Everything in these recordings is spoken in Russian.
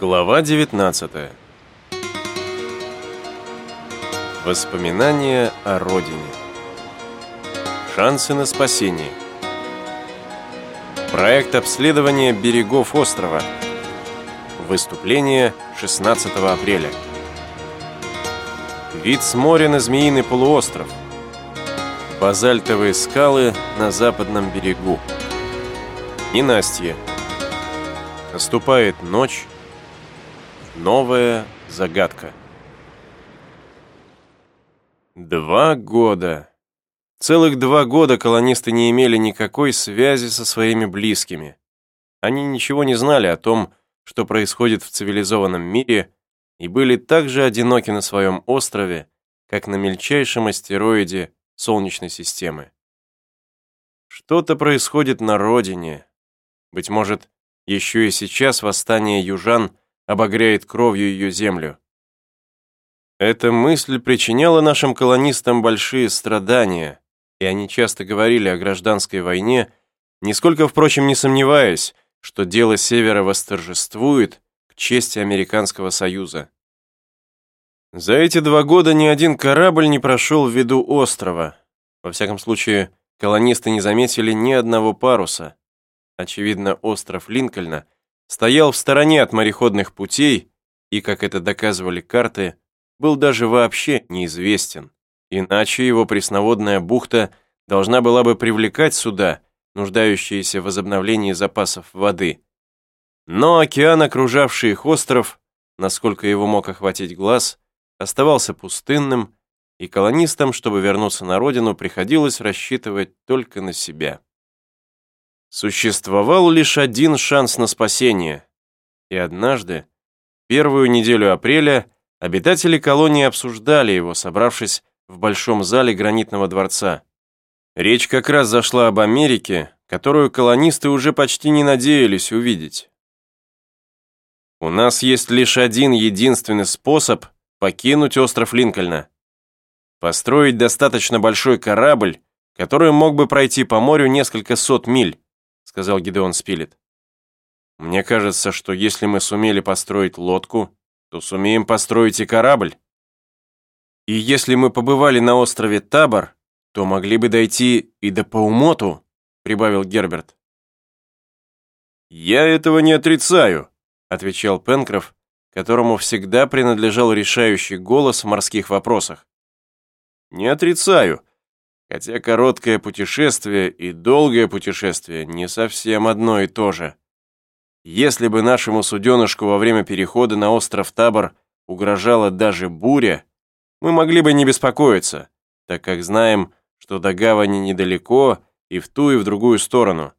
Глава 19 Воспоминания о родине. Шансы на спасение. Проект обследования берегов острова. Выступление 16 апреля. Вид с моря на Змеиный полуостров. Базальтовые скалы на западном берегу. Ненастье Наступает ночь Новая загадка. Два года. Целых два года колонисты не имели никакой связи со своими близкими. Они ничего не знали о том, что происходит в цивилизованном мире, и были так же одиноки на своем острове, как на мельчайшем астероиде Солнечной системы. Что-то происходит на родине. Быть может, еще и сейчас восстание южан – обогреет кровью ее землю. Эта мысль причиняла нашим колонистам большие страдания, и они часто говорили о гражданской войне, нисколько, впрочем, не сомневаясь, что дело Севера восторжествует к чести Американского Союза. За эти два года ни один корабль не прошел в виду острова. Во всяком случае, колонисты не заметили ни одного паруса. Очевидно, остров Линкольна – стоял в стороне от мореходных путей и, как это доказывали карты, был даже вообще неизвестен. Иначе его пресноводная бухта должна была бы привлекать сюда, нуждающиеся в возобновлении запасов воды. Но океан, окружавший их остров, насколько его мог охватить глаз, оставался пустынным, и колонистам, чтобы вернуться на родину, приходилось рассчитывать только на себя. Существовал лишь один шанс на спасение. И однажды, первую неделю апреля, обитатели колонии обсуждали его, собравшись в большом зале гранитного дворца. Речь как раз зашла об Америке, которую колонисты уже почти не надеялись увидеть. У нас есть лишь один единственный способ покинуть остров Линкольна. Построить достаточно большой корабль, который мог бы пройти по морю несколько сот миль сказал Гидеон Спилет. «Мне кажется, что если мы сумели построить лодку, то сумеем построить и корабль. И если мы побывали на острове Табор, то могли бы дойти и до Паумоту», прибавил Герберт. «Я этого не отрицаю», отвечал Пенкроф, которому всегда принадлежал решающий голос в морских вопросах. «Не отрицаю, Хотя короткое путешествие и долгое путешествие не совсем одно и то же. Если бы нашему суденышку во время перехода на остров Табор угрожала даже буря, мы могли бы не беспокоиться, так как знаем, что до гавани недалеко и в ту, и в другую сторону.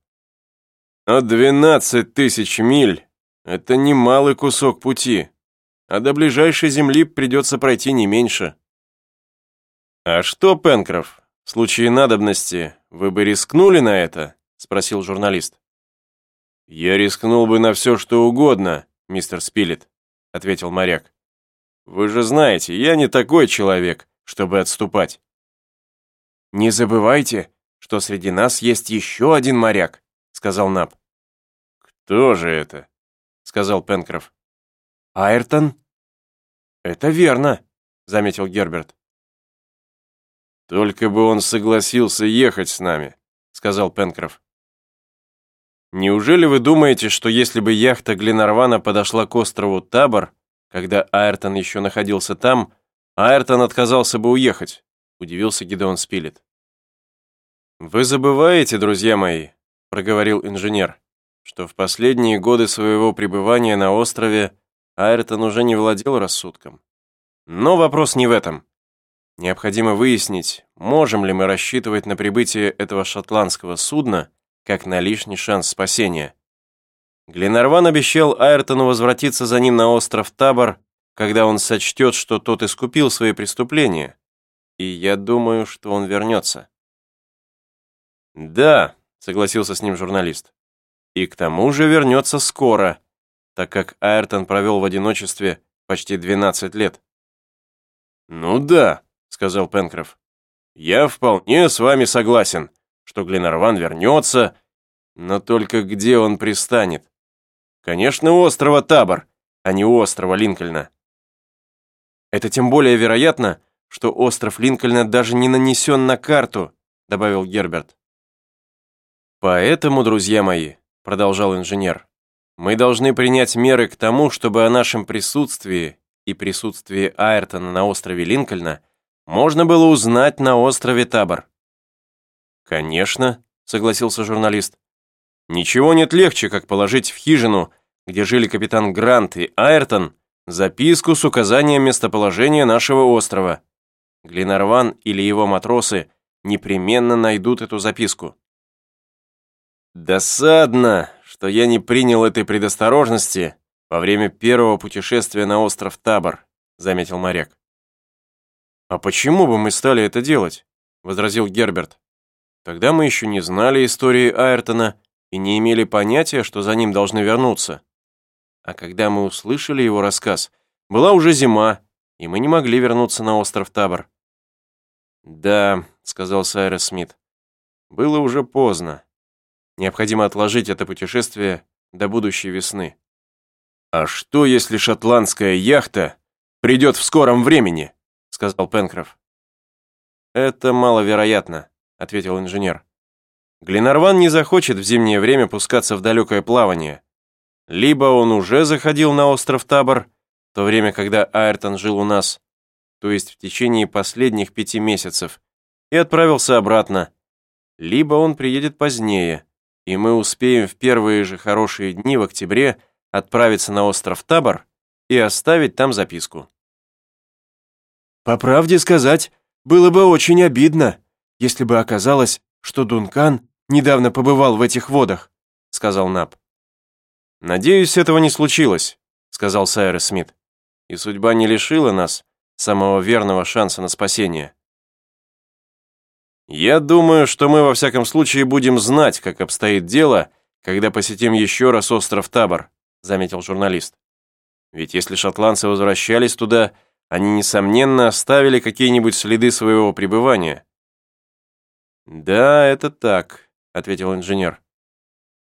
Но 12 тысяч миль — это немалый кусок пути, а до ближайшей земли придется пройти не меньше. А что, Пенкроф, в случае надобности вы бы рискнули на это?» — спросил журналист. «Я рискнул бы на все, что угодно, мистер Спилет», — ответил моряк. «Вы же знаете, я не такой человек, чтобы отступать». «Не забывайте, что среди нас есть еще один моряк», — сказал Наб. «Кто же это?» — сказал Пенкроф. «Айртон». «Это верно», — заметил Герберт. «Только бы он согласился ехать с нами», — сказал Пенкроф. «Неужели вы думаете, что если бы яхта Гленарвана подошла к острову Табор, когда Айртон еще находился там, Айртон отказался бы уехать?» — удивился Гидеон Спилет. «Вы забываете, друзья мои», — проговорил инженер, что в последние годы своего пребывания на острове Айртон уже не владел рассудком. Но вопрос не в этом. Необходимо выяснить, можем ли мы рассчитывать на прибытие этого шотландского судна как на лишний шанс спасения. Гленарван обещал Айртону возвратиться за ним на остров Табор, когда он сочтет, что тот искупил свои преступления. И я думаю, что он вернется. «Да», — согласился с ним журналист. «И к тому же вернется скоро, так как Айртон провел в одиночестве почти 12 лет». «Ну да», — сказал Пенкроф. «Я вполне с вами согласен, что Гленарван вернется, но только где он пристанет? Конечно, у острова Табор, а не у острова Линкольна. Это тем более вероятно, что остров Линкольна даже не нанесен на карту, добавил Герберт. Поэтому, друзья мои, продолжал инженер, мы должны принять меры к тому, чтобы о нашем присутствии и присутствии Айртона на острове Линкольна можно было узнать на острове Табор. «Конечно», — согласился журналист. «Ничего нет легче, как положить в хижину, где жили капитан Грант и Айртон, записку с указанием местоположения нашего острова. Гленарван или его матросы непременно найдут эту записку». «Досадно, что я не принял этой предосторожности во время первого путешествия на остров Табор», заметил моряк. «А почему бы мы стали это делать?» возразил Герберт. «Тогда мы еще не знали истории Айртона и не имели понятия, что за ним должны вернуться. А когда мы услышали его рассказ, была уже зима, и мы не могли вернуться на остров Табор». «Да», — сказал Сайрес Смит, — «было уже поздно. Необходимо отложить это путешествие до будущей весны». «А что, если шотландская яхта придет в скором времени?» — сказал Пенкроф. «Это маловероятно», — ответил инженер. «Гленарван не захочет в зимнее время пускаться в далекое плавание. Либо он уже заходил на остров Табор, в то время, когда Айртон жил у нас, то есть в течение последних пяти месяцев, и отправился обратно. Либо он приедет позднее, и мы успеем в первые же хорошие дни в октябре отправиться на остров Табор и оставить там записку. По правде сказать, было бы очень обидно, если бы оказалось, что Дункан недавно побывал в этих водах, сказал Наб. Надеюсь, этого не случилось, сказал Сайрес Смит. И судьба не лишила нас самого верного шанса на спасение. Я думаю, что мы во всяком случае будем знать, как обстоит дело, когда посетим еще раз остров Табор, заметил журналист. Ведь если шотландцы возвращались туда, они, несомненно, оставили какие-нибудь следы своего пребывания. «Да, это так», — ответил инженер.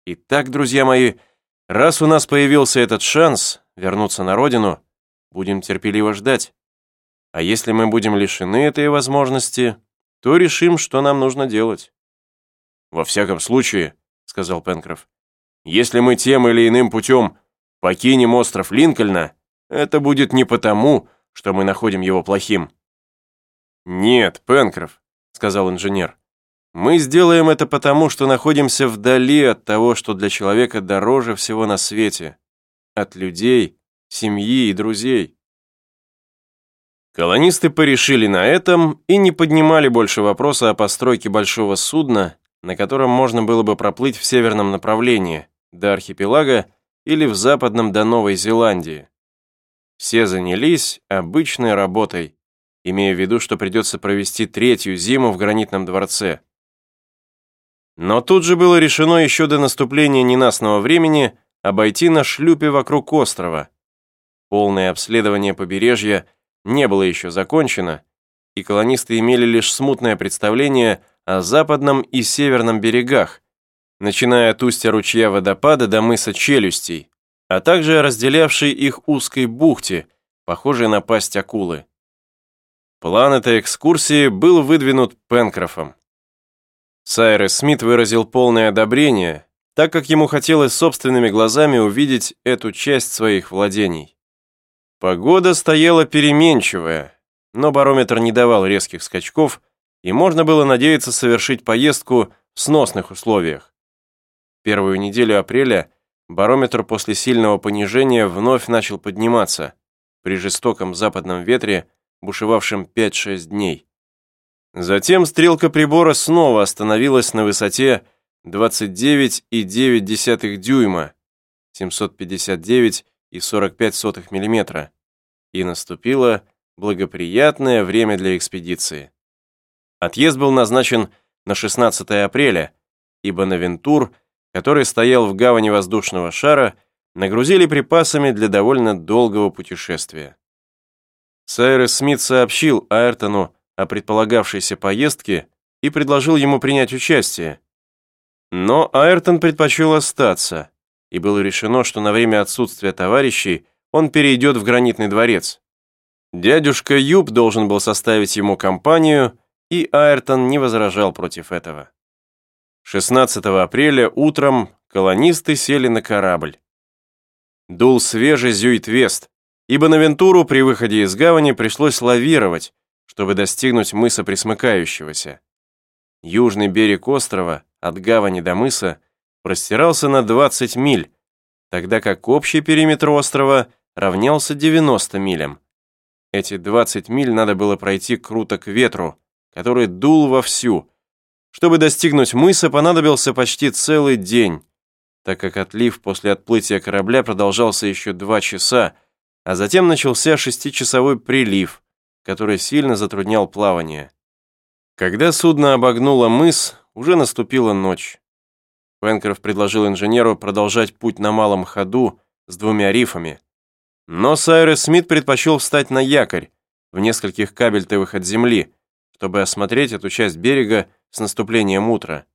«Итак, друзья мои, раз у нас появился этот шанс вернуться на родину, будем терпеливо ждать. А если мы будем лишены этой возможности, то решим, что нам нужно делать». «Во всяком случае», — сказал Пенкроф, «если мы тем или иным путем покинем остров Линкольна, это будет не потому, что мы находим его плохим». «Нет, Пенкроф», — сказал инженер. «Мы сделаем это потому, что находимся вдали от того, что для человека дороже всего на свете. От людей, семьи и друзей». Колонисты порешили на этом и не поднимали больше вопроса о постройке большого судна, на котором можно было бы проплыть в северном направлении, до архипелага или в западном до Новой Зеландии. Все занялись обычной работой, имея в виду, что придется провести третью зиму в гранитном дворце. Но тут же было решено еще до наступления ненастного времени обойти на шлюпе вокруг острова. Полное обследование побережья не было еще закончено, и колонисты имели лишь смутное представление о западном и северном берегах, начиная от устья ручья водопада до мыса Челюстей, а также разделявшей их узкой бухте, похожей на пасть акулы. План этой экскурсии был выдвинут Пенкрофом. Сайрес Смит выразил полное одобрение, так как ему хотелось собственными глазами увидеть эту часть своих владений. Погода стояла переменчивая, но барометр не давал резких скачков, и можно было надеяться совершить поездку в сносных условиях. Первую неделю апреля Барометр после сильного понижения вновь начал подниматься при жестоком западном ветре, бушевавшем 5-6 дней. Затем стрелка прибора снова остановилась на высоте 29,9 дюйма, 759,45 мм, и наступило благоприятное время для экспедиции. Отъезд был назначен на 16 апреля, и Бонавентур – который стоял в гавани воздушного шара, нагрузили припасами для довольно долгого путешествия. Сайрес Смит сообщил Айртону о предполагавшейся поездке и предложил ему принять участие. Но Айртон предпочел остаться, и было решено, что на время отсутствия товарищей он перейдет в гранитный дворец. Дядюшка Юб должен был составить ему компанию, и Айртон не возражал против этого. 16 апреля утром колонисты сели на корабль. Дул свежий зюит-вест, и Бонавентуру при выходе из гавани пришлось лавировать, чтобы достигнуть мыса Присмыкающегося. Южный берег острова, от гавани до мыса, простирался на 20 миль, тогда как общий периметр острова равнялся 90 милям. Эти 20 миль надо было пройти круто к ветру, который дул вовсю. Чтобы достигнуть мыса, понадобился почти целый день, так как отлив после отплытия корабля продолжался еще два часа, а затем начался шестичасовой прилив, который сильно затруднял плавание. Когда судно обогнуло мыс, уже наступила ночь. Пенкроф предложил инженеру продолжать путь на малом ходу с двумя рифами. Но Сайрес Смит предпочел встать на якорь в нескольких кабельтовых от земли, чтобы осмотреть эту часть берега с наступлением утра.